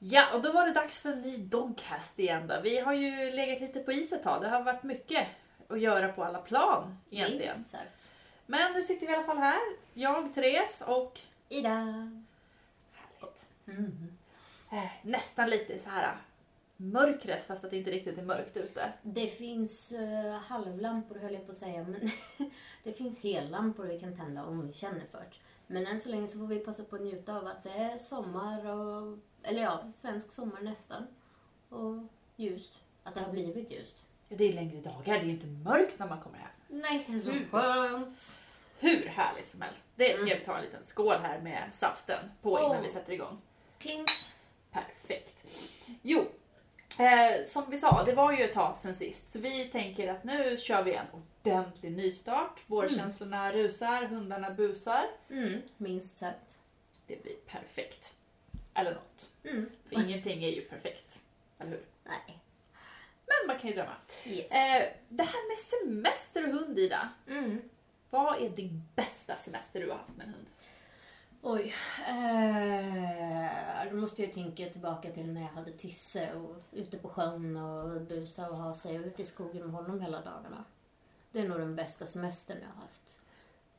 Ja, och då var det dags för en ny Dogcast igen då. Vi har ju legat lite på is ett tag. Det har varit mycket att göra på alla plan egentligen. Minst sagt. Men nu sitter vi i alla fall här. Jag, Therese och Ida. härligt. Mm. Eh, nästan lite så här mörkret fast att det inte riktigt är mörkt ute. Det finns uh, halvlampor höll jag på att säga. Men det finns hellampor vi kan tända om vi känner för det. Men än så länge så får vi passa på att njuta av att det är sommar och, eller ja, svensk sommar nästan. Och ljust. Att det har blivit ljust. Ja, det är längre dagar, det är ju inte mörkt när man kommer hem. Nej, det är så Mm. skönt. Hur härligt som helst. Det ska Mm. vi ta en liten skål här med saften på innan Åh. vi sätter igång. Klink. Perfekt. Jo, eh, som vi sa, det var ju ett tag sen sist. Så vi tänker att nu kör vi en ordentlig nystart. Vårkänslorna rusar, hundarna busar. Mm, minst sagt. Det blir perfekt. Eller något. Mm. För ingenting är ju perfekt. Eller hur? Nej. Men man kan ju drömma. Yes. Eh, det här med semester och hund Ida. Mm. Vad är din bästa semester du har haft med en hund? Oj. Eh, då måste jag tänka tillbaka till när jag hade Tysse och ute på sjön och busa och ha sig ut i skogen med honom hela dagarna. Det är nog den bästa semestern jag har haft.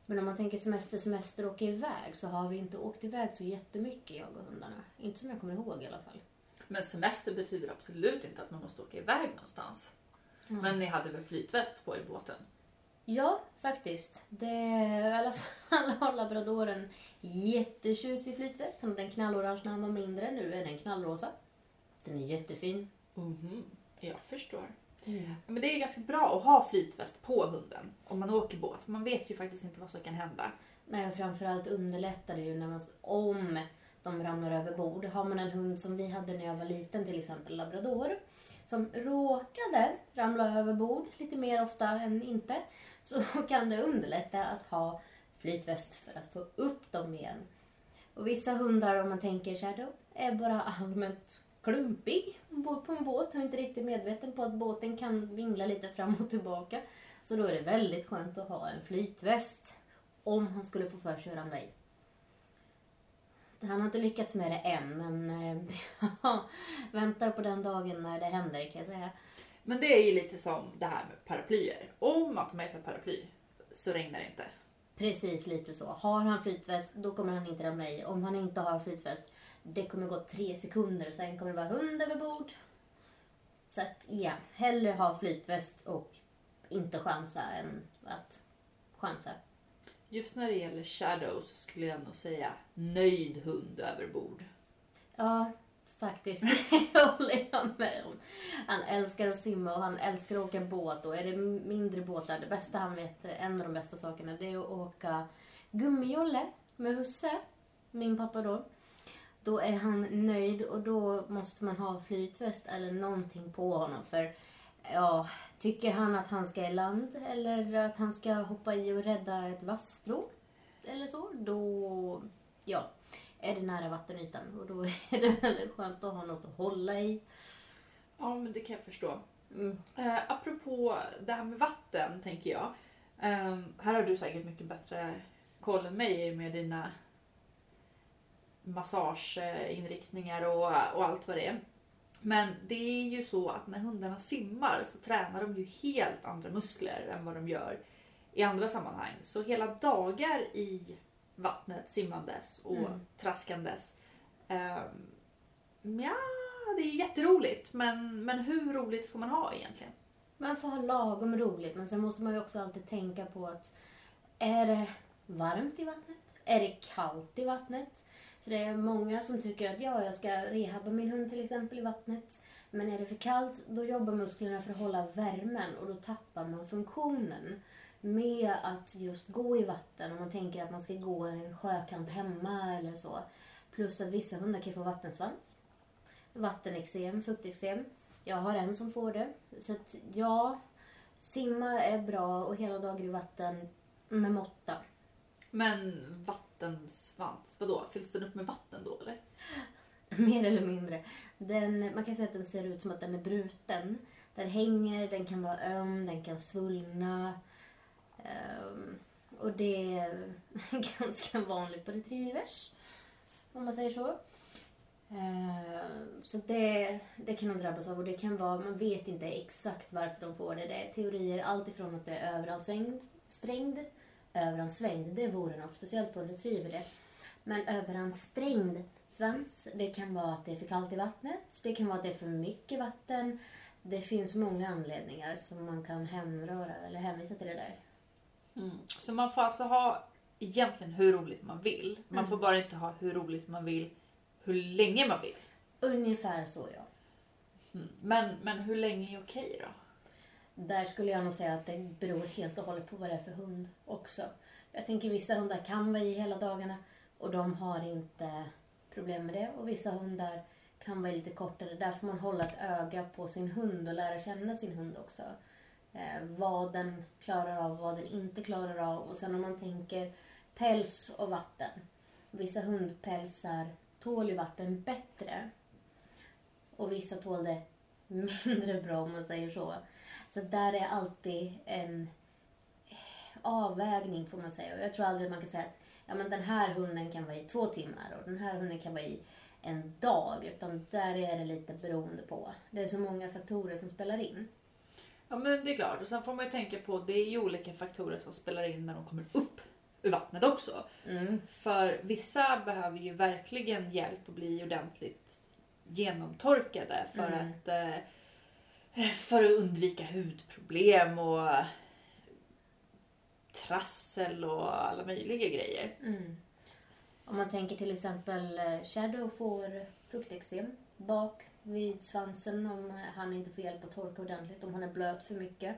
Men om man tänker semester, semester, åka iväg så har vi inte åkt iväg så jättemycket jag och hundarna. Inte som jag kommer ihåg i alla fall. Men semester betyder absolut inte att man måste åka iväg någonstans. Mm. Men ni hade väl flytväst på i båten? Ja, faktiskt. Det i alla fall har labradoren jättetjusig flytväst. Den knallorange när han var mindre. Nu är den knallrosa. Den är jättefin. Mhm, jag förstår. Men det är ganska bra att ha flytväst på hunden om man åker båt. Man vet ju faktiskt inte vad som kan hända. Nej, framförallt underlättar det ju när man, om de ramlar över bord. Har man en hund som vi hade när jag var liten, till exempel labrador, som råkade ramla över bord lite mer ofta än inte, så kan det underlätta att ha flytväst för att få upp dem igen. Och vissa hundar, om man tänker så här, då är bara allmänt klumpig ombord på en båt och inte riktigt medveten på att båten kan vingla lite fram och tillbaka. Så då är det väldigt skönt att ha en flytväst om han skulle få för sig att ramla i. Han har inte lyckats med det än, men eh, väntar på den dagen när det händer kan jag säga. Men det är ju lite som det här med paraplyer. Om man tar med sig paraply så regnar det inte. Precis lite så. Har han flytväst, då kommer han inte ramla i. Om han inte har flytväst, det kommer gå tre sekunder och sen kommer det vara hund över bord. Så att ja, hellre ha flytväst och inte chansa än att chansa. Just när det gäller shadow så skulle jag nog säga nöjd hund över bord. Ja, faktiskt. Det håller jag med om. Han älskar att simma och han älskar att åka båt. Och är det mindre båtar, det bästa han vet, en av de bästa sakerna, det är att åka gummijolle med husse, min pappa då. Då är han nöjd och då måste man ha flytväst eller någonting på honom. För ja, tycker han att han ska i land eller att han ska hoppa i och rädda ett vasstrå eller så, då ja, är det nära vattenytan. Och då är det väldigt skönt att ha något att hålla i. Ja, men det kan jag förstå. Mm. Eh, apropå det här med vatten tänker jag. Eh, här har du säkert mycket bättre koll än mig med dina massageinriktningar och, och allt vad det är. Men det är ju så att när hundarna simmar så tränar de ju helt andra muskler än vad de gör i andra sammanhang. Så hela dagar i vattnet simmandes och Mm. traskandes. Um, ja, det är jätteroligt men, men hur roligt får man ha egentligen? Man får ha lagom roligt men sen måste man ju också alltid tänka på att är det varmt i vattnet? Är det kallt i vattnet? För det är många som tycker att ja, jag ska rehabba min hund till exempel i vattnet. Men är det för kallt, då jobbar musklerna för att hålla värmen och då tappar man funktionen med att just gå i vatten. Om man tänker att man ska gå i en sjökant hemma eller så. Plus att vissa hundar kan få vattensvans. Vattenexem, fukteksem. Jag har en som får det. Så att ja, simma är bra och hela dagar i vatten med måtta. Men vattensvans, vadå? Fylls den upp med vatten då eller? Mer eller mindre. Den, man kan säga att den ser ut som att den är bruten. Den hänger, den kan vara öm, den kan svullna. Um, och det är ganska vanligt på retrievers. om man säger så. Uh, Så det, det kan de drabbas av och det kan vara, man vet inte exakt varför de får det. Det är teorier alltifrån att det är överansträngd, strängd, överansträngd, det vore något speciellt på retriever det. Men överansträngd svans, det kan vara att det är för kallt i vattnet, det kan vara att det är för mycket vatten. Det finns många anledningar som man kan hänröra eller hänvisa till det där. Mm. Så man får alltså ha egentligen hur roligt man vill. Man Mm. får bara inte ha hur roligt man vill hur länge man vill. Ungefär så ja. Mm. Men, men hur länge är okej då? Där skulle jag nog säga att det beror helt och hållet på vad det är för hund också. Jag tänker vissa hundar kan vara i hela dagarna och de har inte problem med det. Och vissa hundar kan vara i lite kortare. Där får man hålla ett öga på sin hund och lära känna sin hund också. Eh, vad den klarar av och vad den inte klarar av. Och sen om man tänker päls och vatten. Vissa hundpälsar tål ju vatten bättre. Och vissa tål det mindre bra om man säger så. Så där är alltid en avvägning får man säga. Och jag tror aldrig man kan säga att ja, men den här hunden kan vara i två timmar och den här hunden kan vara i en dag. Utan där är det lite beroende på. Det är så många faktorer som spelar in. Ja men det är klart. Och sen får man ju tänka på det är ju olika faktorer som spelar in när de kommer upp ur vattnet också. Mm. För vissa behöver ju verkligen hjälp att bli ordentligt genomtorkade för, Mm. att, eh, för att undvika hudproblem och trassel och alla möjliga grejer. Mm. Om man tänker till exempel eh, Shadow får fukteksem bak vid svansen om han inte får hjälp att torka ordentligt, om han är blöt för mycket.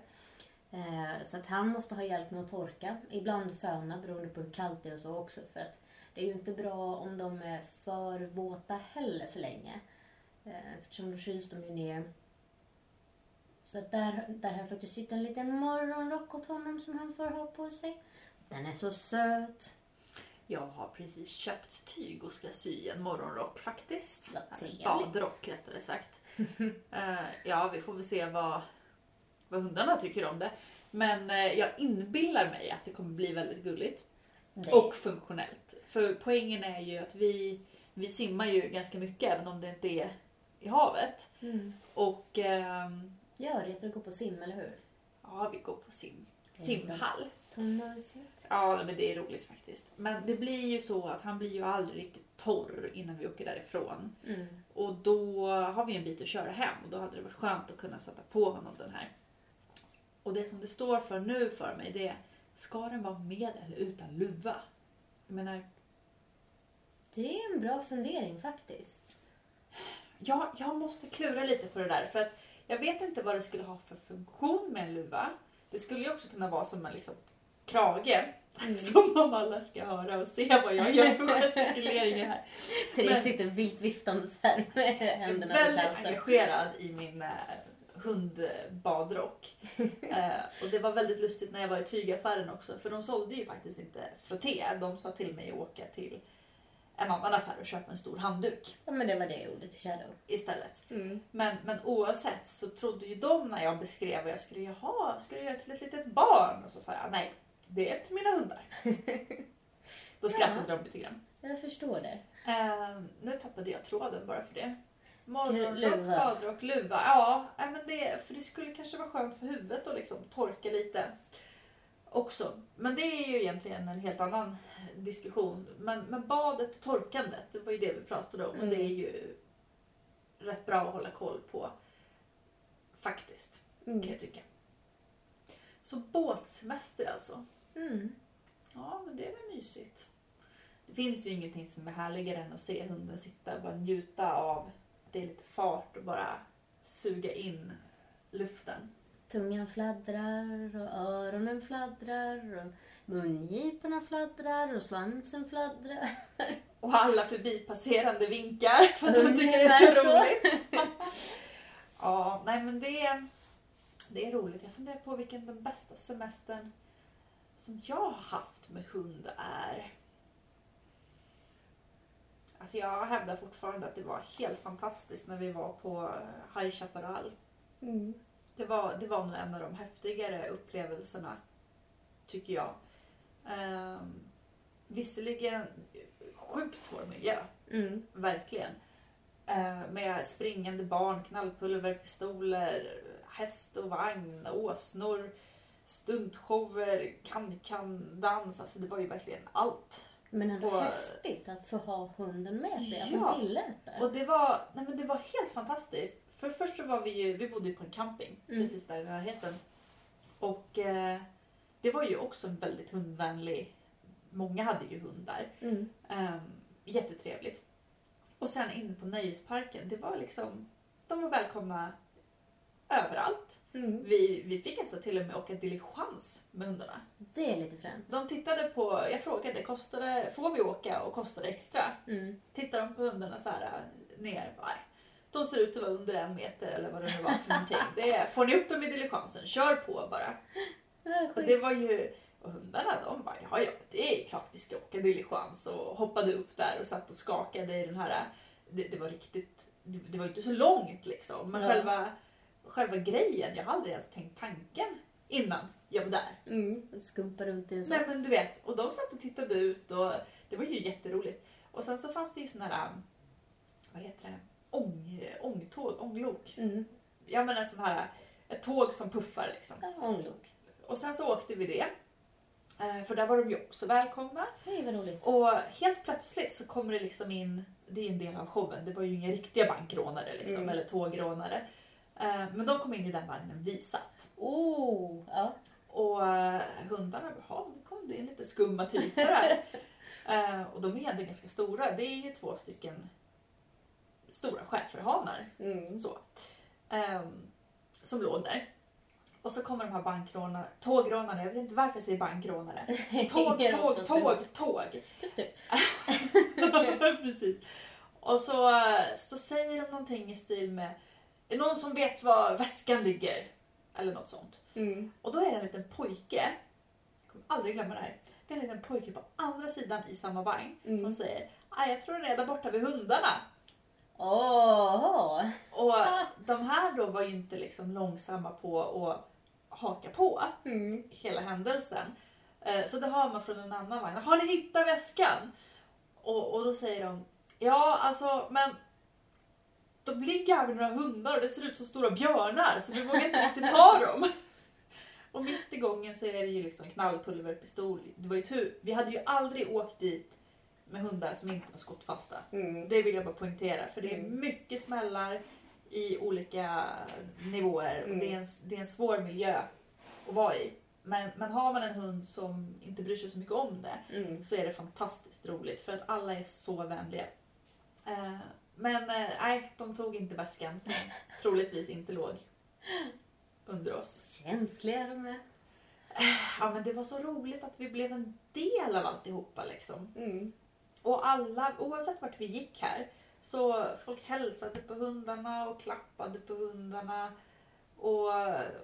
Eh, Så att han måste ha hjälp med att torka. Ibland föna beroende på hur kallt det är och så också. För att det är ju inte bra om de är för våta heller för länge. Eh, Eftersom då kyls de ju ner. Så att där, där har jag faktiskt sytt en liten morgonrock åt honom som han får ha på sig. Den är så söt. Jag har precis köpt tyg och ska sy en morgonrock faktiskt. Vad trevligt. Badrock rättare sagt. Eh, ja, vi får väl se vad, vad hundarna tycker om det. Men eh, jag inbillar mig att det kommer bli väldigt gulligt. Det- Och funktionellt. För poängen är ju att vi, vi simmar ju ganska mycket även om det inte är i havet. Mm. Och ehm, Gör det att du går på sim, eller hur? ja, vi går på sim, simhall. Tonårssim. Ja, men det är roligt faktiskt. Men det blir ju så att han blir ju aldrig riktigt torr innan vi åker därifrån. Mm. Och då har vi en bit att köra hem och då hade det varit skönt att kunna sätta på honom den här. Och det som det står för nu för mig det är, ska den vara med eller utan luva? Jag menar, Det är en bra fundering faktiskt. Jag, jag måste klura lite på det där för att jag vet inte vad det skulle ha för funktion med en luva. Det skulle ju också kunna vara som en liksom krage Mm. som om alla ska höra och se vad jag gör för gestikuleringar här. Therese sitter vilt viftandes här med Jag är händerna väldigt engagerad i min eh, hundbadrock. eh, och det var väldigt lustigt när jag var i tygaffären också för de sålde ju faktiskt inte frotté. De sa till mig att åka till en annan affär och köpa en stor handduk Ja, men det var det jag gjorde till Shadow. istället. Mm. Men, men oavsett så trodde ju de när jag beskrev vad jag skulle göra, ska du göra till ett litet barn? Och så sa jag nej, det är till mina hundar. Då skrattade de lite grann. Jag förstår det. Eh, nu tappade jag tråden bara för det. Morgonrock, Luva. badrock, luva. Ja, men det, för det skulle kanske vara skönt för huvudet att liksom torka lite också. Men det är ju egentligen en helt annan diskussion. Men, men badet och torkandet, det var ju det vi pratade om. Och Mm. det är ju rätt bra att hålla koll på. Faktiskt, kan Mm. jag tycka. Så båtsemester alltså. Mm. Ja, men det är väl mysigt. Det finns ju ingenting som är härligare än att se hunden sitta och bara njuta av att det är lite fart och bara suga in luften. Tungan fladdrar och öronen fladdrar och mungiporna fladdrar och svansen fladdrar. Och alla förbipasserande vinkar för att de tycker det är så så. roligt. ja, nej men det är, det är roligt. Jag funderar på vilken den bästa semestern som jag har haft med hund är. Alltså jag hävdar fortfarande att det var helt fantastiskt när vi var på High Chaparral. Mm. Det var, det var nog en av de häftigare upplevelserna, tycker jag. Ehm, visserligen sjukt svår miljö. Mm. Verkligen. Eh, med springande barn, knallpulver, pistoler, häst och vagn, åsnor, stuntshower, kan-kan-dans. Alltså det var ju verkligen allt. Men ändå Och- häftigt att få ha hunden med sig, att Ja. man tillät det. Och det var, nej men det var helt fantastiskt. För först så var vi ju, vi bodde på en camping Mm. precis där i närheten. Och eh, det var ju också en väldigt hundvänlig, många hade ju hundar. Mm. Um, jättetrevligt. Och sen inne på nöjesparken, det var liksom, de var välkomna överallt. Mm. Vi, vi fick alltså till och med åka diligens med hundarna. Det är lite fränt. De tittade på, jag frågade, kostade, får vi åka och kostar det extra? Mm. Tittar de på hundarna så här ner, nej. De ser ut att vara under en meter eller vad det nu var för någonting. Det är, får ni upp dem i diligensen, kör på bara. Ja, det var ju, och hundarna de bara, ja ja det är klart vi ska åka diligens och hoppade upp där och satt och skakade i den här, det, det var riktigt, det, det var inte så långt liksom. Men Ja. själva, själva grejen, jag har aldrig ens tänkt tanken innan jag var där. Mm. Skumpa runt i en sån. Nej men du vet, och de satt och tittade ut och det var ju jätteroligt. Och sen så fanns det ju såna här, vad heter det, Ång, ångtåg, ånglok. Mm. Ja men en sån här, ett tåg som puffar liksom. Ja, ånglok. Och sen så åkte vi det. Eh, För där var de ju också välkomna. Det var roligt. Och helt plötsligt så kommer det liksom in, det är en del av showen, det var ju inga riktiga bankrånare liksom, Mm. eller tågrånare. Eh, Men de kom in i den vagnen vi satt. Oh, ja. Och eh, hundarna, jaha, nu kom det in lite skumma typer här. Och de är ändå ganska stora. Det är ju två stycken stora schäferhanar Mm. så, ehm, som låg där. Och så kommer de här bankrånarna, tågrånarna, jag vet inte varför jag säger bankrånare. Tåg, tåg, tåg, tåg. Tuff, tuff. Precis. Och så, så säger de någonting i stil med Är någon som vet var väskan ligger? Eller något sånt. Mm. Och då är det en liten pojke, jag kommer aldrig glömma det här. Det är en liten pojke på andra sidan i samma vagn Mm. som säger "Ah, jag tror den är där borta vid hundarna. Åh! Och de här då var ju inte liksom långsamma på att haka på Mm. hela händelsen. Eh, Så det hör man från en annan vagn. Har ni hittat väskan? Och, och då säger de Ja, alltså men de ligger här med några hundar och det ser ut som stora björnar så vi vågar inte riktigt ta dem. Och mitt i gången så är det ju liksom knallpulverpistol. Det var ju tur. Vi hade ju aldrig åkt dit med hundar som inte var skottfasta. Mm. Det vill jag bara poängtera för det är Mm. mycket smällar i olika nivåer och Mm. det, är en, det är en svår miljö att vara i. Men, men har man en hund som inte bryr sig så mycket om det Mm. så är det fantastiskt roligt för att alla är så vänliga. Eh, men eh, nej, de tog inte väskan som troligtvis inte låg under oss. Känsliga de är. Ja, men det var så roligt att vi blev en del av alltihopa liksom. Mm. Och alla, oavsett vart vi gick här, så folk hälsade på hundarna och klappade på hundarna. Och,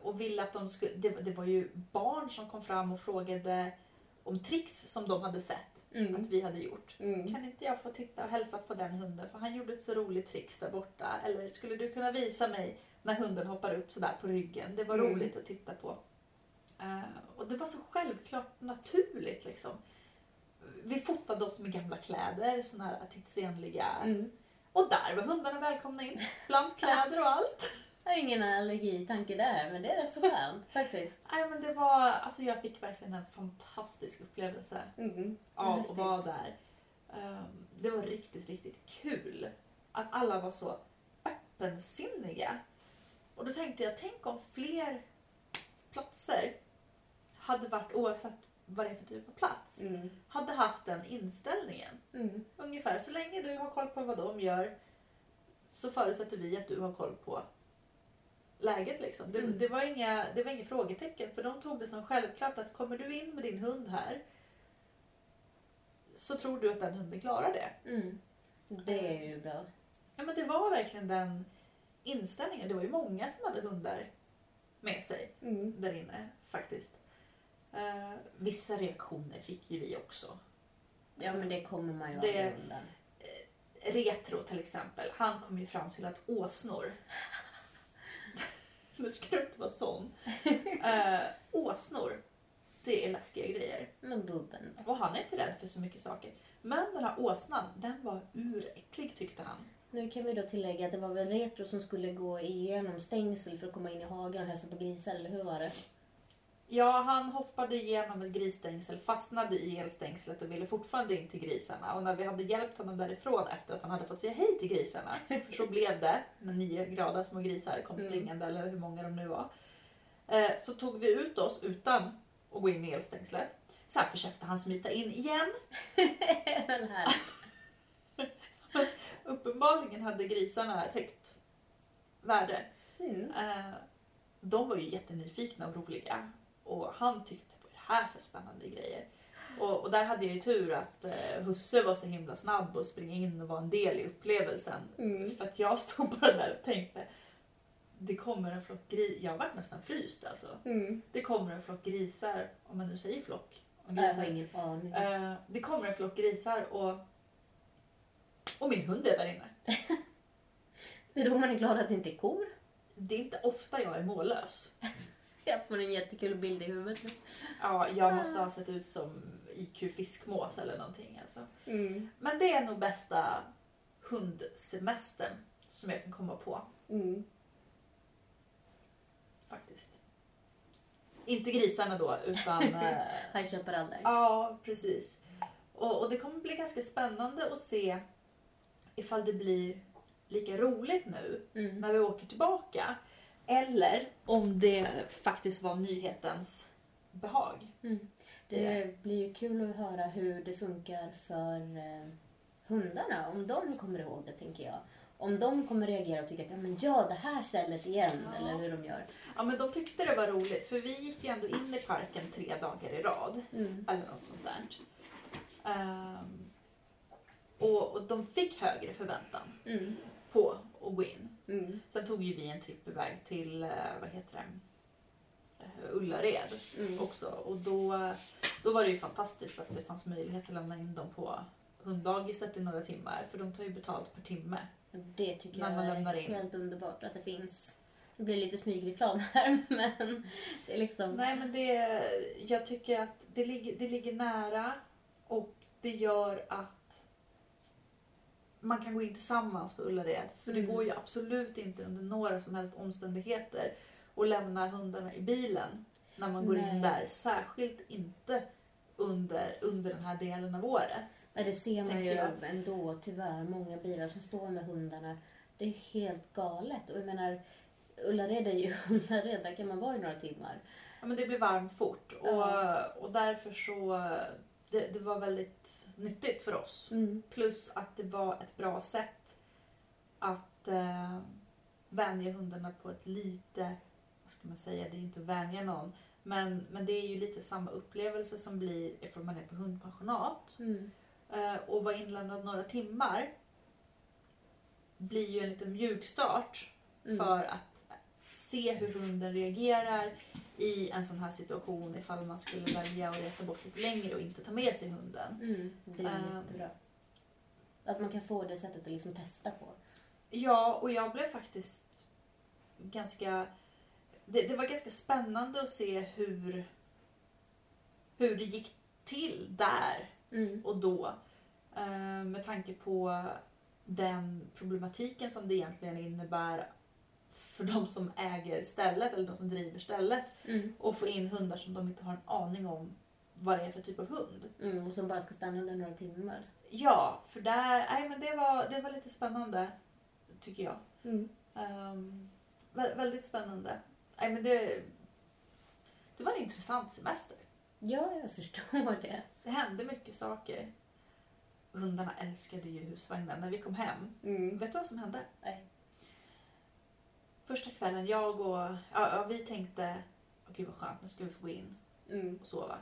och ville att de skulle... Det, det var ju barn som kom fram och frågade om tricks som de hade sett Mm. att vi hade gjort. Mm. Kan inte jag få titta och hälsa på den hunden för han gjorde ett så roligt tricks där borta. Eller skulle du kunna visa mig när hunden hoppar upp sådär på ryggen? Det var Mm. roligt att titta på. Eh, och det var så självklart naturligt liksom. Vi fotade oss med gamla kläder, såna här tidsenliga. Mm. Och där var hundarna välkomna in, bland kläder och allt. Jag har ingen allergitanke där, men det är rätt så skönt faktiskt. Nej, men det var, alltså jag fick verkligen en fantastisk upplevelse Mm. av att vara där. Ehm, Det var riktigt, riktigt kul. Att alla var så öppensinniga. Och då tänkte jag, tänk om fler platser hade varit, oavsett vad det är för typ av plats, Mm. hade haft den inställningen. Mm. Ungefär, så länge du har koll på vad de gör så förutsätter vi att du har koll på läget. Liksom. Det, Mm. det, var inga, det var inga frågetecken för de tog det som självklart att kommer du in med din hund här så tror du att den hunden klarar det. Mm. Det är ju bra. Ja, men det var verkligen den inställningen. Det var ju många som hade hundar med sig Mm. där inne faktiskt. Eh, vissa reaktioner fick ju vi också. Ja, men det kommer man ju Det- aldrig undan. Retro till exempel, han kom ju fram till att åsnor... nu ska du inte vara sån. Eh, åsnor, det är läskiga grejer. Men bubben då? Och han är inte rädd för så mycket saker. Men den här åsnan, den var uräcklig tyckte han. Nu kan vi då tillägga att det var väl Retro som skulle gå igenom stängsel för att komma in i hagen och hälsa på grisar, eller hur var det? Ja, han hoppade igenom ett grisstängsel, fastnade i elstängslet och ville fortfarande in till grisarna. Och när vi hade hjälpt honom därifrån efter att han hade fått säga hej till grisarna, för så blev det när nio glada små grisar kom Mm. springande, eller hur många de nu var. Eh, så tog vi ut oss utan att gå in i elstängslet. Sen försökte han smita in igen. Här. Uppenbarligen hade grisarna ett högt värde. Mm. Eh, de var ju jättenyfikna och roliga. Och han tyckte, är det här för spännande grejer? Och, och där hade jag ju tur att eh, husse var så himla snabb och springa in och vara en del i upplevelsen. Mm. För att jag stod bara där och tänkte, det kommer en flock grisar. Jag var nästan fryst alltså. Mm. Det kommer en flock grisar, om man nu säger flock. Jag har ingen aning. Eh, det kommer en flock grisar och, och min hund är där inne. Det är då man är glad att det inte är kor. Det är inte ofta jag är mållös. Jag får en jättekul bild i huvudet. nu. Ja, jag måste ha sett ut som IQ fiskmås eller någonting. Alltså. Mm. Men det är nog bästa hundsemestern som jag kan komma på Mm. faktiskt. Inte grisarna då, utan... eh, High Chaparral ja, precis. Och, och det kommer bli ganska spännande att se ifall det blir lika roligt nu Mm. när vi åker tillbaka. Eller om det faktiskt var nyhetens behag. Mm. Det blir ju kul att höra hur det funkar för eh, hundarna. Om de kommer ihåg det, tänker jag. Om de kommer reagera och tycka att ja, men ja, det här stället igen, Ja. eller hur de gör. Ja men de tyckte det var roligt för vi gick ju ändå in i parken tre dagar i rad. Mm. Eller något sånt där. Ehm, och, och de fick högre förväntan Mm. på att gå in. Mm. Sen tog ju vi en tripp iväg till, eh, vad heter det, Eh, Ullared Mm. också. Och då, då var det ju fantastiskt att det fanns möjlighet att lämna in dem på hunddagiset i några timmar. För de tar ju betalt per timme. Det tycker När man jag lämnar är in. helt underbart att det finns. Det blir lite smygreklam här, men det är liksom... Nej men det, jag tycker att det ligger, det ligger nära och det gör att man kan gå in tillsammans på Ullared. För det Mm. går ju absolut inte under några som helst omständigheter att lämna hundarna i bilen när man går Nej. in där. Särskilt inte under, under den här delen av året. Ja, det ser man ju jag. ändå tyvärr. Många bilar som står med hundarna. Det är helt galet. Och jag menar, Ullared är ju Ullared. Där kan man vara i några timmar. Ja, men det blir varmt fort och, Ja. och därför så det, det var väldigt nyttigt för oss. Mm. Plus att det var ett bra sätt att eh, vänja hundarna på ett lite, vad ska man säga, det är ju inte att vänja någon. Men, men det är ju lite samma upplevelse som blir ifall man är på hundpensionat. Mm. Eh, och vara inlämnad några timmar blir ju en liten mjukstart Mm. för att se hur hunden reagerar i en sån här situation ifall man skulle välja att resa bort lite längre och inte ta med sig hunden. Mm. Det är Ehm. jättebra. Att man kan få det sättet att liksom testa på. Ja, och jag blev faktiskt ganska... Det, det var ganska spännande att se hur, hur det gick till där Mm. och då. Eh, med tanke på den problematiken som det egentligen innebär för de som äger stället eller de som driver stället Mm. och få in hundar som de inte har en aning om vad det är för typ av hund. Mm. Och som bara ska stanna under några timmar. Ja, för där, nej, men det, var, det var lite spännande tycker jag. Mm. Um, vä- väldigt spännande. Nej, men det, det var en intressant semester. Ja, jag förstår det. Det hände mycket saker. Hundarna älskade ju husvagnen när vi kom hem. Mm. Vet du vad som hände? Nej. Första kvällen, jag och... Ja, ja, vi tänkte, gud vad skönt, nu ska vi få gå in Mm. och sova.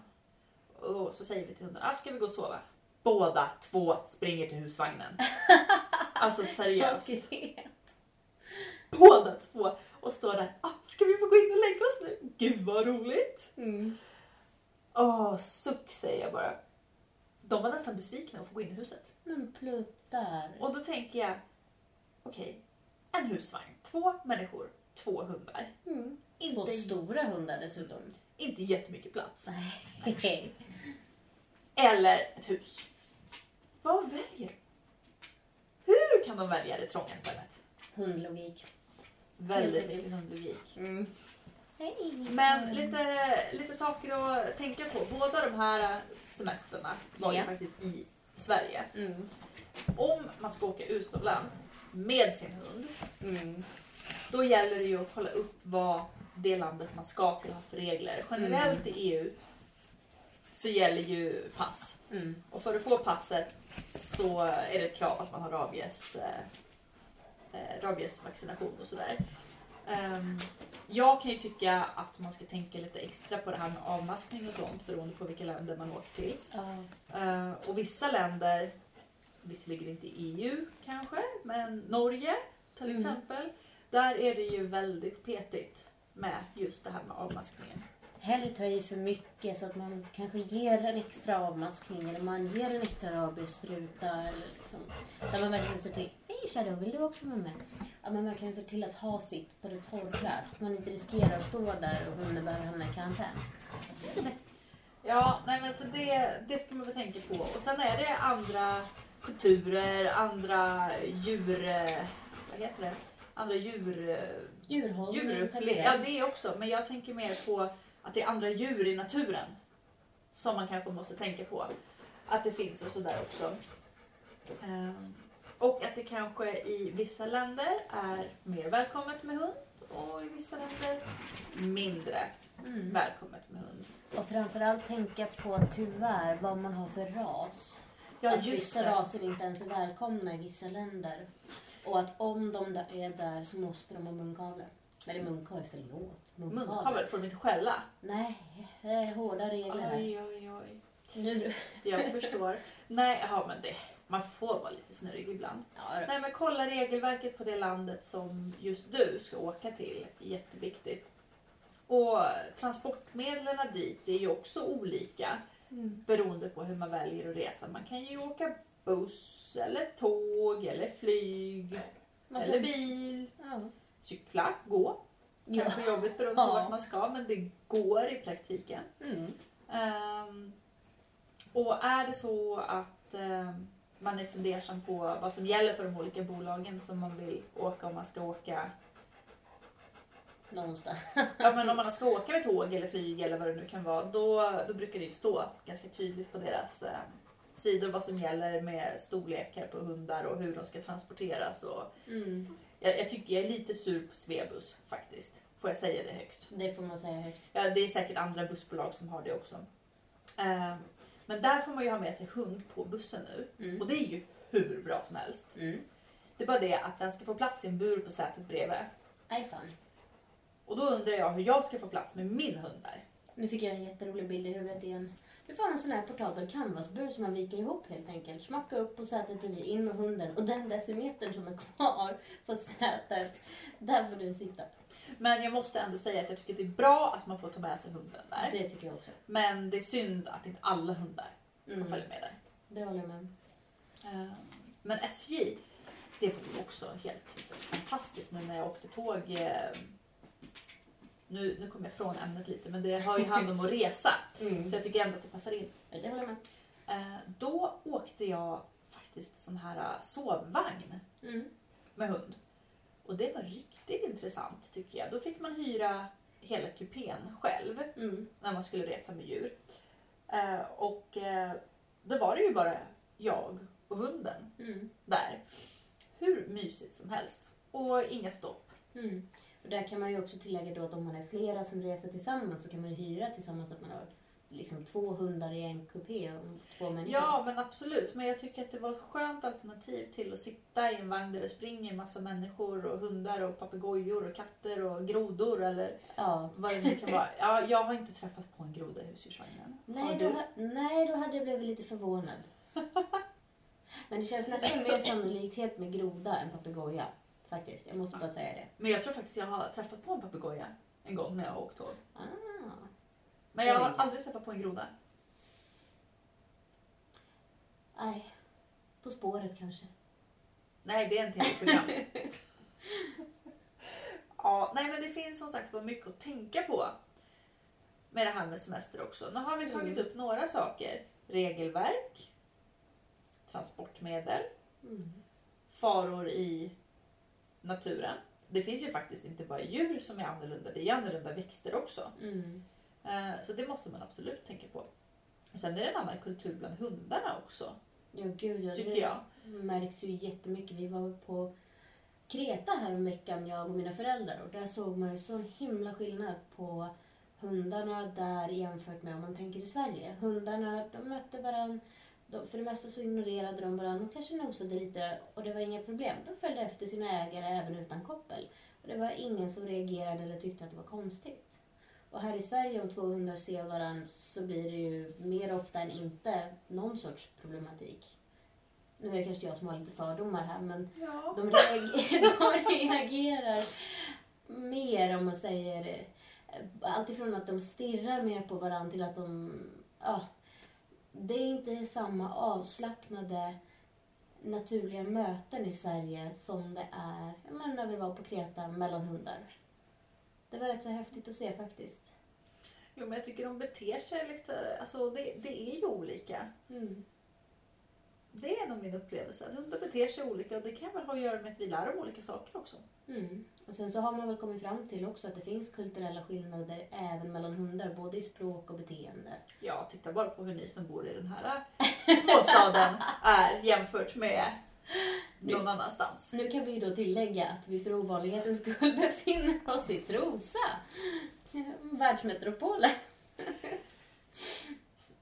Och så säger vi till hundarna, ah, ska vi gå och sova? Båda två springer till husvagnen. alltså seriöst. Båda två. Och står där, ah, ska vi få gå in och lägga oss nu? Gud vad roligt. Mm. Åh, suck säger jag bara. De var nästan besvikna att få gå in i huset. Men pluttar. Och då tänker jag, okej, en husvagn, två människor, två hundar. Mm. Två Inte, stora hundar dessutom. inte jättemycket plats. Nej. Eller ett hus. Vad väljer de? Hur kan de välja det trånga stället? Hundlogik. Väldigt Helt liksom logik. Mm. Men lite, lite saker att tänka på. Båda de här semestrarna var ju Ja. faktiskt i Sverige. Mm. Om man ska åka utomlands med sin hund, Mm. då gäller det ju att kolla upp vad det landet man ska till har för regler. Generellt i EU så gäller ju pass. Mm. Och för att få passet så är det ett krav att man har rabies, eh, eh, rabiesvaccination och sådär. Ehm, jag kan ju tycka att man ska tänka lite extra på det här med avmaskning och sånt beroende på vilka länder man åker till. Ja. Eh, och vissa länder, visserligen inte EU kanske, men Norge till Mm. exempel. Där är det ju väldigt petigt med just det här med avmaskningen. Hellre ta i för mycket så att man kanske ger en extra avmaskning eller man ger en extra rabiesspruta. Eller liksom, så att man verkligen ser till. Hej Shadow, vill du också vara med? Att man verkligen ser till att ha sitt på det torra så att man inte riskerar att stå där och hunden behöver hamna i karantän. Ja, nej men så det, det ska man väl tänka på. Och sen är det andra kulturer, andra djur... eh, Vad heter det? Andra djur... eh, Djurhållning Djurupplev- ja, det också. Men jag tänker mer på att det är andra djur i naturen som man kanske måste tänka på. Att det finns och sådär också. Ehm, och att det kanske i vissa länder är mer välkommet med hund och i vissa länder mindre Mm. välkommet med hund. Och framförallt tänka på tyvärr vad man har för ras. Ja, att vissa det. raser inte ens är välkomna i vissa länder. Och att om de är där så måste de ha munkavle. Eller munkavel, förlåt. Munkavel. Munkavel får de inte skälla. Nej, det är hårda regler. Oj, oj, oj. Nu. Jag förstår. Nej, ja, men det, man får vara lite snurrig ibland. Ja, Nej men kolla regelverket på det landet som just du ska åka till. Jätteviktigt. Och transportmedlen dit är ju också olika mm. beroende på hur man väljer att resa. Man kan ju åka buss eller tåg eller flyg Man eller kan- bil. Ja. Cykla, gå. Ja. Kanske jobbigt beroende på Ja. vart man ska men det går i praktiken. Mm. Ehm, och är det så att ehm, man är fundersam på vad som gäller på de olika bolagen som man vill åka om man ska åka Någonstans. Ja men om man ska åka med tåg eller flyg eller vad det nu kan vara då, då brukar det ju stå ganska tydligt på deras eh, sidor vad som gäller med storlekar på hundar och hur de ska transporteras. Och Mm. jag, jag tycker jag är lite sur på Svebus faktiskt. Får jag säga det högt? Det får man säga högt. Ja, det är säkert andra bussbolag som har det också. Eh, men där får man ju ha med sig hund på bussen nu. Mm. Och det är ju hur bra som helst. Mm. Det är bara det att den ska få plats i en bur på sätet bredvid. Aj fan. Och då undrar jag hur jag ska få plats med min hund där. Nu fick jag en jätterolig bild i huvudet igen. Du får en sån här portabel canvasbur som man viker ihop helt enkelt. Smacka upp på sätet bredvid, in med hunden och den decimetern som är kvar på sätet, där får du sitta. Men jag måste ändå säga att jag tycker det är bra att man får ta med sig hunden där. Det tycker jag också. Men det är synd att inte alla hundar får Mm. följa med där. Det håller jag med om. Eh, Men SJ, det var ju också helt fantastiskt nu när jag åkte tåg. Nu, nu kommer jag från ämnet lite, men det har ju hand om att resa. Mm. Så jag tycker ändå att det passar in. Ja, Det håller med. Eh, Då åkte jag faktiskt sån här eh, sovvagn Mm. med hund. Och det var riktigt intressant tycker jag. Då fick man hyra hela kupén själv Mm. när man skulle resa med djur. Eh, Och då var det ju bara jag och hunden Mm. där. Hur mysigt som helst. Och inga stopp. Mm. Och där kan man ju också tillägga då att om man är flera som reser tillsammans så kan man ju hyra tillsammans att man har liksom två hundar i en kupé och två människor. Ja men absolut. Men jag tycker att det var ett skönt alternativ till att sitta i en vagn där det springer en massa människor och hundar och papegojor och katter och grodor eller ja. vad det nu kan vara. Ja, jag har inte träffat på en groda i husdjursvagnen. Nej, då, du? ha- nej, då hade jag blivit lite förvånad. Men det känns nästan mer sannolikt med groda än papegoja. Faktiskt, jag måste bara säga det. Men jag tror faktiskt jag har träffat på en papegoja en gång när jag har åkt tåg. Ah. Men jag har vet. aldrig träffat på en groda. Nej, På spåret kanske. Nej, det är en tv-program. ja, nej men det finns som sagt mycket att tänka på med det här med semester också. Nu har vi tagit Mm. upp några saker. Regelverk, transportmedel, Mm. faror i naturen. Det finns ju faktiskt inte bara djur som är annorlunda, det är annorlunda växter också. Mm. Eh, Så det måste man absolut tänka på. Sen är det en annan kultur bland hundarna också, Ja, gud ja. tycker det jag. märks ju jättemycket. Vi var på Kreta här om veckan, jag och mina föräldrar. Och där såg man ju så himla skillnad på hundarna där jämfört med om man tänker i Sverige. Hundarna, de mötte varandra. De, för det mesta så ignorerade de varandra. De kanske nosade lite och det var inga problem. De följde efter sina ägare även utan koppel. Och det var ingen som reagerade eller tyckte att det var konstigt. Och här i Sverige om två hundar ser varandra så blir det ju mer ofta än inte någon sorts problematik. Nu är det kanske jag som har lite fördomar här men Ja. de, reagerar, de reagerar mer om man säger eh, alltifrån att de stirrar mer på varandra till att de, ja, det är inte samma avslappnade naturliga möten i Sverige som det är men när vi var på Kreta mellan hundar. Det var rätt så häftigt att se faktiskt. Jo, men jag tycker de beter sig lite... Alltså, det, det är ju olika. Mm. Det är nog min upplevelse. Att hundar beter sig olika och det kan väl ha att göra med att vi lär dem olika saker också. Mm. Och sen så har man väl kommit fram till också att det finns kulturella skillnader även mellan hundar, både i språk och beteende. Ja, titta bara på hur ni som bor i den här äh, småstaden är jämfört med någon annanstans. Nu kan vi ju då tillägga att vi för ovanlighetens skull befinner oss i Trosa. Världsmetropolen.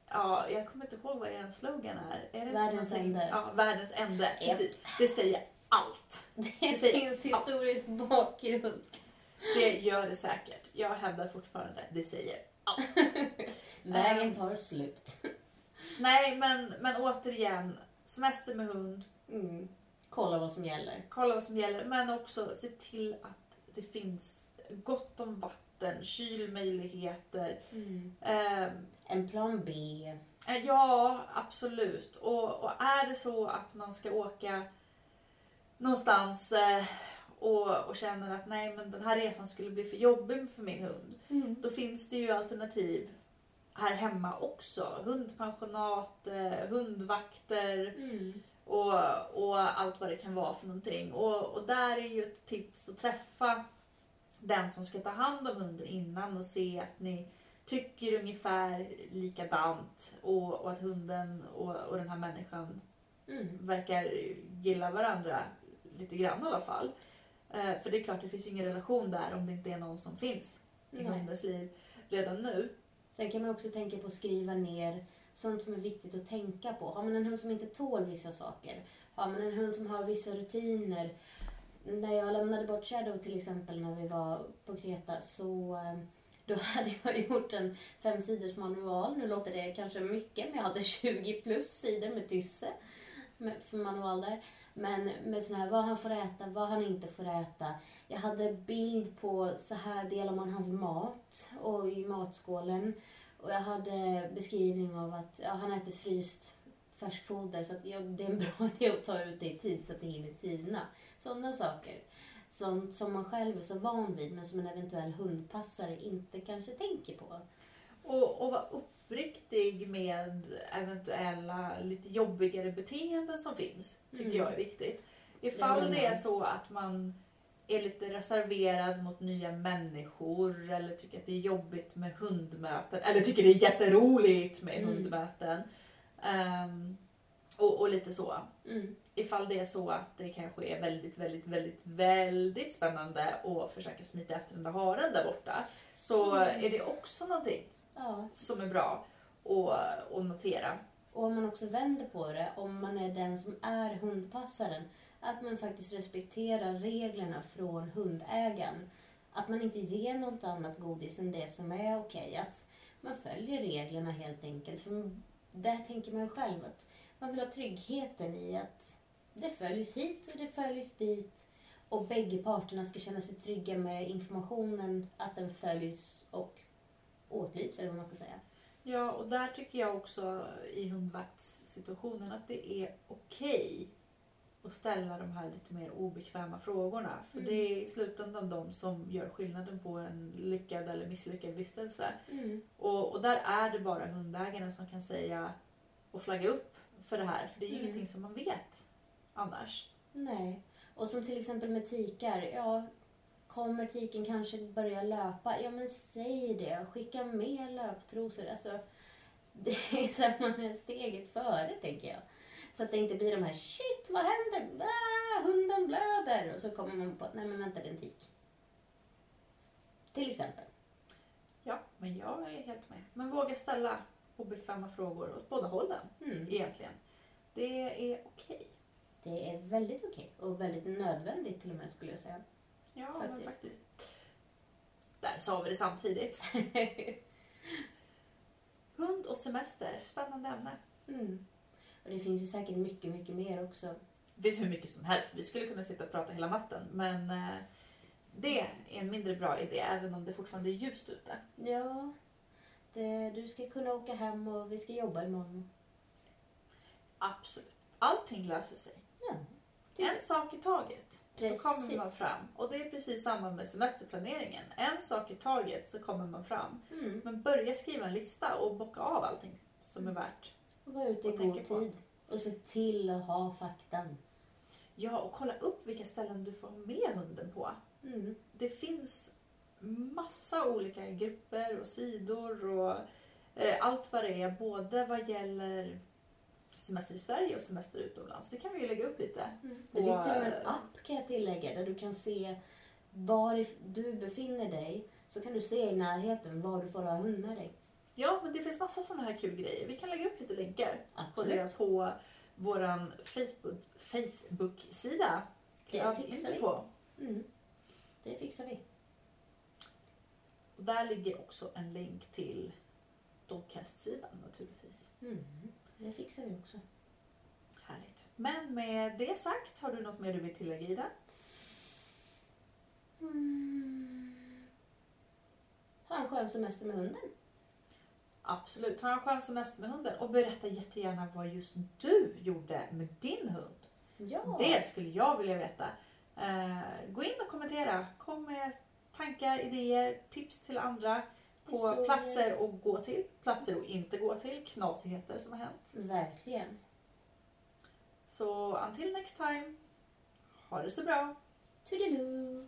Ja, jag kommer inte ihåg vad er slogan är. är Världens ände. Ja, världens ände. Precis. Det säger allt. Det säger finns historisk bakgrund. Det gör det säkert. Jag hävdar fortfarande, det säger allt. Vägen tar slut. Nej, men, men återigen. Semester med hund. Mm. Kolla vad som gäller. Kolla vad som gäller. Men också se till att det finns gott om vatten, kylmöjligheter. Ehm, En plan B. Eh, Ja, absolut. Och, och är det så att man ska åka någonstans eh, och, och känner att nej men den här resan skulle bli för jobbig för min hund. Då finns det ju alternativ här hemma också. Hundpensionat, eh, hundvakter Mm. och, och allt vad det kan vara för någonting. Och, och där är ju ett tips att träffa den som ska ta hand om hunden innan och se att ni tycker ungefär likadant och, och att hunden och, och den här människan Mm. verkar gilla varandra lite grann i alla fall. Eh, för det är klart, det finns ju ingen relation där om det inte är någon som finns i hundens liv redan nu. Sen kan man också tänka på att skriva ner sånt som är viktigt att tänka på. Har man en hund som inte tål vissa saker, har man en hund som har vissa rutiner. När jag lämnade bort Shadow till exempel när vi var på Kreta så eh, då hade jag gjort en femsidors manual. Nu låter det kanske mycket men jag hade 20 plus sidor med Tysse för manual där. Men med sån här vad han får äta, vad han inte får äta. Jag hade bild på så här delar man hans mat och i matskålen. Och jag hade beskrivning av att ja, han äter fryst färskfoder så att ja, det är en bra idé att ta ut det i tid så att det hinner tina. Sådana saker. Sånt som man själv är så van vid men som en eventuell hundpassare inte kanske tänker på. Och, och vara uppriktig med eventuella lite jobbigare beteenden som finns. Tycker Mm. jag är viktigt. Ifall det är så att man är lite reserverad mot nya människor eller tycker att det är jobbigt med hundmöten eller tycker det är jätteroligt med Mm. hundmöten. ehm, och, och lite så. Mm. Ifall det är så att det kanske är väldigt, väldigt, väldigt, väldigt spännande att försöka smita efter den där haren där borta. Så är det också någonting Ja, som är bra att, att notera. och om man också vänder på det, om man är den som är hundpassaren, att man faktiskt respekterar reglerna från hundägaren. Att man inte ger något annat godis än det som är okej. Att man följer reglerna helt enkelt. För där tänker man ju själv att man vill ha tryggheten i att det följs hit och det följs dit. Och bägge parterna ska känna sig trygga med informationen, att den följs och åtlyds, eller vad man ska säga. Ja, och där tycker jag också i hundvaktssituationen att det är okej att ställa de här lite mer obekväma frågorna. För Mm. det är i slutändan de som gör skillnaden på en lyckad eller misslyckad vistelse. Mm. Och, och där är det bara hundägarna som kan säga och flagga upp för det här. För det är ju Mm. ingenting som man vet annars. Nej. Och som till exempel med tikar. Ja, kommer tiken kanske börja löpa? Ja, men säg det. Skicka med löptrosor. Alltså, det är så att man är steget före, tänker jag. Så att det inte blir de här shit, vad händer? Ah, hunden blöder. Och så kommer man på nej men vänta, det är en tik. Till exempel. Ja, men jag är helt med. Men våga ställa obekväma frågor åt båda hållen Mm. egentligen. Det är okej. Det är väldigt okej och väldigt nödvändigt till och med skulle jag säga. Ja, men Faktiskt. faktiskt. Där sa vi det samtidigt. Hund och semester, spännande ämne. mm. Och det finns ju säkert mycket, mycket mer också. Det finns hur mycket som helst. Vi skulle kunna sitta och prata hela natten. Men eh, det är en mindre bra idé även om det fortfarande är ljust ute. Ja, det, du ska kunna åka hem och vi ska jobba imorgon. Absolut. Allting löser sig. Ja, En sak i taget. Precis. Så kommer man fram. Och det är precis samma med semesterplaneringen. En sak i taget så kommer man fram. Mm. Men börja skriva en lista och bocka av allting som är värt. Och vara ute i god tid. Och se till att ha faktan. Ja, och kolla upp vilka ställen du får med hunden på. Mm. Det finns massa olika grupper och sidor och eh, allt vad det är. Både vad gäller semester i Sverige och semester utomlands. Det kan vi ju lägga upp lite. Det Och, finns till och med en app kan jag tillägga där du kan se var du befinner dig. Så kan du se i närheten var du får ha hund med dig. Ja, men det finns massa sådana här kul grejer. Vi kan lägga upp lite länkar på Absolut. det på våran Facebook, Facebook-sida. Det fixar vi. på. Mm. Det fixar vi. Och där ligger också en länk till Dogcast-sidan naturligtvis. Mm. Det fixar vi också. Härligt. Men med det sagt, har du något mer du vill tillägga Ida? Mm. Ha en skön semester med hunden. Absolut. Ta en skön semester med hunden och berätta jättegärna vad just du gjorde med din hund. Ja. Det skulle jag vilja veta. Eh, gå in och kommentera. Kom med tankar, idéer, tips till andra på platser att gå till, platser att inte gå till, knasigheter som har hänt. Verkligen. Så until next time, ha det så bra! Toodaloo.